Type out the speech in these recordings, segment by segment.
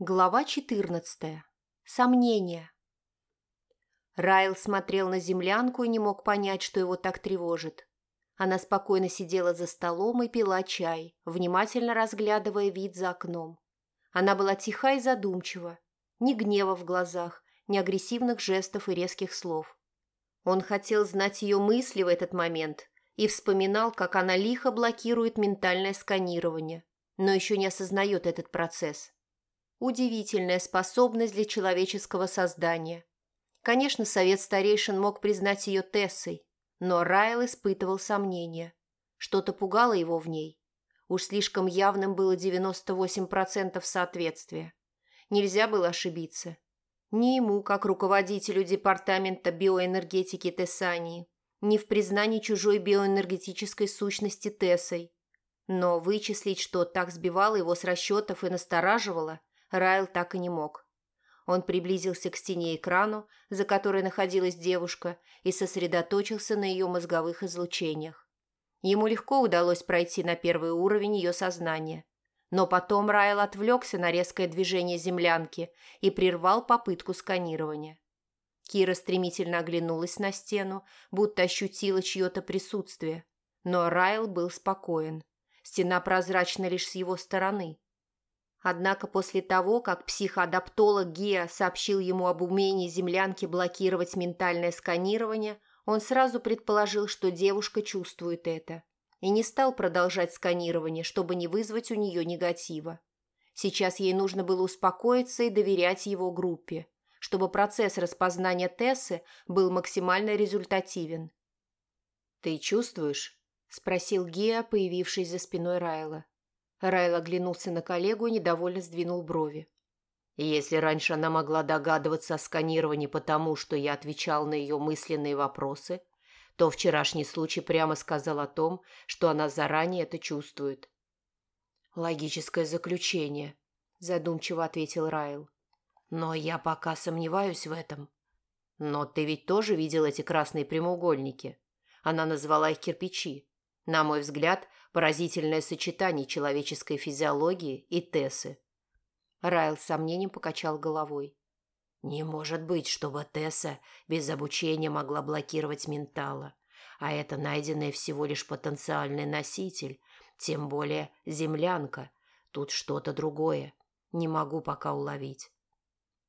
Глава 14. Сомнения. Райл смотрел на землянку и не мог понять, что его так тревожит. Она спокойно сидела за столом и пила чай, внимательно разглядывая вид за окном. Она была тиха и задумчива, ни гнева в глазах, ни агрессивных жестов и резких слов. Он хотел знать ее мысли в этот момент и вспоминал, как она лихо блокирует ментальное сканирование, но еще не осознает этот процесс. Удивительная способность для человеческого создания. Конечно, совет старейшин мог признать ее Тессой, но Райл испытывал сомнения. Что-то пугало его в ней. Уж слишком явным было 98% соответствия. Нельзя было ошибиться. Ни ему, как руководителю департамента биоэнергетики Тессании, ни в признании чужой биоэнергетической сущности Тессой. Но вычислить, что так сбивало его с расчетов и настораживало, Райл так и не мог. Он приблизился к стене экрану, за которой находилась девушка, и сосредоточился на ее мозговых излучениях. Ему легко удалось пройти на первый уровень ее сознания. Но потом Райл отвлекся на резкое движение землянки и прервал попытку сканирования. Кира стремительно оглянулась на стену, будто ощутила чье-то присутствие. Но Райл был спокоен. Стена прозрачна лишь с его стороны. Однако после того, как психоадаптолог Гия сообщил ему об умении землянки блокировать ментальное сканирование, он сразу предположил, что девушка чувствует это, и не стал продолжать сканирование, чтобы не вызвать у нее негатива. Сейчас ей нужно было успокоиться и доверять его группе, чтобы процесс распознания Тессы был максимально результативен. «Ты чувствуешь?» – спросил Гия, появившись за спиной Райла. Райл оглянулся на коллегу и недовольно сдвинул брови. Если раньше она могла догадываться о сканировании потому, что я отвечал на ее мысленные вопросы, то вчерашний случай прямо сказал о том, что она заранее это чувствует. «Логическое заключение», – задумчиво ответил Райл. «Но я пока сомневаюсь в этом». «Но ты ведь тоже видел эти красные прямоугольники?» Она назвала их кирпичи. На мой взгляд, Поразительное сочетание человеческой физиологии и Тессы. Райл с сомнением покачал головой. Не может быть, чтобы Тесса без обучения могла блокировать ментала. А это найденный всего лишь потенциальный носитель, тем более землянка. Тут что-то другое. Не могу пока уловить.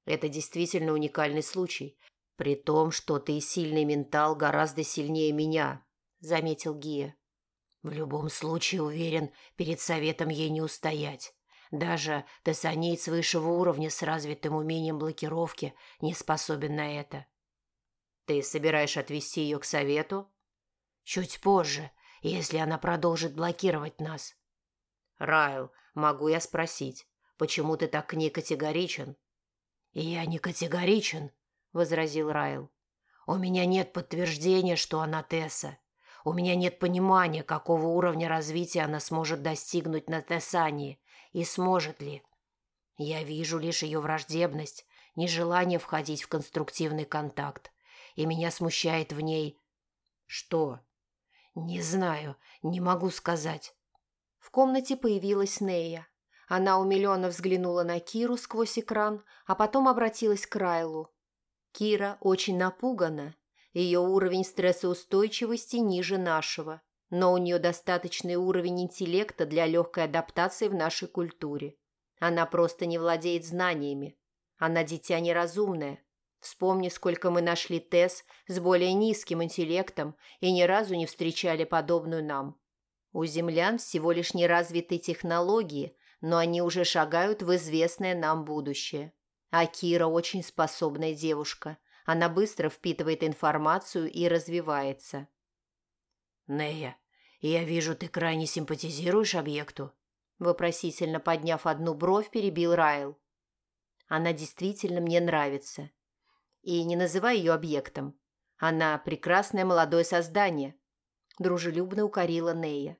Это действительно уникальный случай, при том, что ты сильный ментал гораздо сильнее меня, заметил Гия. В любом случае, уверен, перед советом ей не устоять. Даже тессанеец высшего уровня с развитым умением блокировки не способен на это. Ты собираешь отвести ее к совету? Чуть позже, если она продолжит блокировать нас. Райл, могу я спросить, почему ты так к ней категоричен? Я не категоричен, возразил Райл. У меня нет подтверждения, что она Тесса. У меня нет понимания, какого уровня развития она сможет достигнуть на Тессании и сможет ли. Я вижу лишь ее враждебность, нежелание входить в конструктивный контакт, и меня смущает в ней... Что? Не знаю, не могу сказать. В комнате появилась Нея. Она умиленно взглянула на Киру сквозь экран, а потом обратилась к Райлу. Кира очень напугана ее уровень стрессоустойчивости ниже нашего, но у нее достаточный уровень интеллекта для легкой адаптации в нашей культуре. Она просто не владеет знаниями. Она дитя неразумное. Вспомни, сколько мы нашли Тесс с более низким интеллектом и ни разу не встречали подобную нам. У землян всего лишь неразвитые технологии, но они уже шагают в известное нам будущее. А Кира очень способная девушка – она быстро впитывает информацию и развивается. «Нея, я вижу, ты крайне симпатизируешь объекту?» Вопросительно подняв одну бровь, перебил Райл. «Она действительно мне нравится. И не называй ее объектом. Она прекрасное молодое создание», – дружелюбно укорила Нея.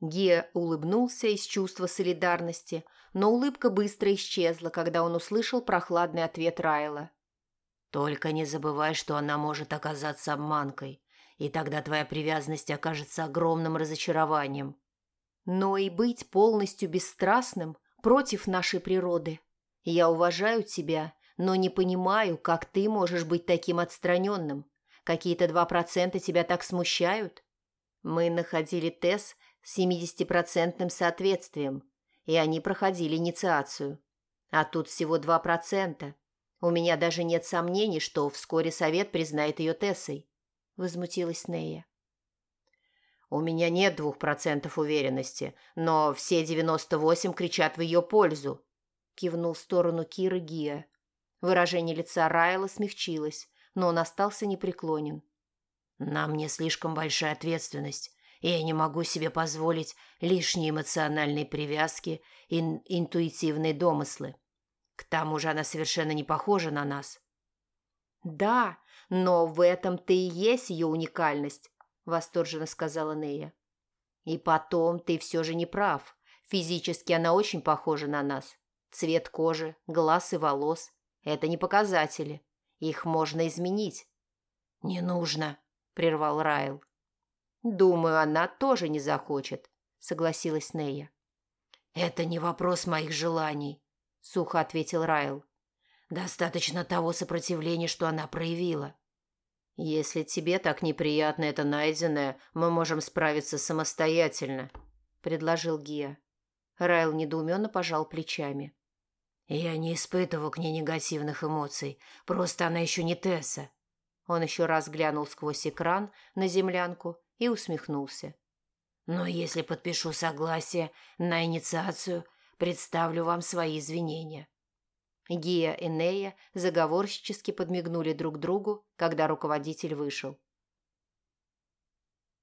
Гия улыбнулся из чувства солидарности, но улыбка быстро исчезла, когда он услышал прохладный ответ Райла. Только не забывай, что она может оказаться обманкой, и тогда твоя привязанность окажется огромным разочарованием. Но и быть полностью бесстрастным против нашей природы. Я уважаю тебя, но не понимаю, как ты можешь быть таким отстраненным. Какие-то два процента тебя так смущают? Мы находили Тесс с 70-процентным соответствием, и они проходили инициацию. А тут всего два процента. У меня даже нет сомнений, что вскоре совет признает ее Тессой. Возмутилась Нея. У меня нет двух процентов уверенности, но все девяносто восемь кричат в ее пользу. Кивнул в сторону Киры Гия. Выражение лица Райла смягчилось, но он остался непреклонен. «На мне слишком большая ответственность, и я не могу себе позволить лишние эмоциональные привязки и интуитивные домыслы. К тому же она совершенно не похожа на нас». «Да, но в этом-то и есть ее уникальность», – восторженно сказала Нея. «И потом ты все же не прав. Физически она очень похожа на нас. Цвет кожи, глаз и волос – это не показатели. Их можно изменить». «Не нужно», – прервал Райл. «Думаю, она тоже не захочет», – согласилась Нея. «Это не вопрос моих желаний», – сухо ответил Райл. «Достаточно того сопротивления, что она проявила». «Если тебе так неприятно это найденное, мы можем справиться самостоятельно», – предложил Гия. Райл недоуменно пожал плечами. «Я не испытываю к ней негативных эмоций. Просто она еще не Тесса». Он еще раз глянул сквозь экран на землянку и усмехнулся. «Но если подпишу согласие на инициацию, представлю вам свои извинения». Гия и Нея заговорщически подмигнули друг другу, когда руководитель вышел.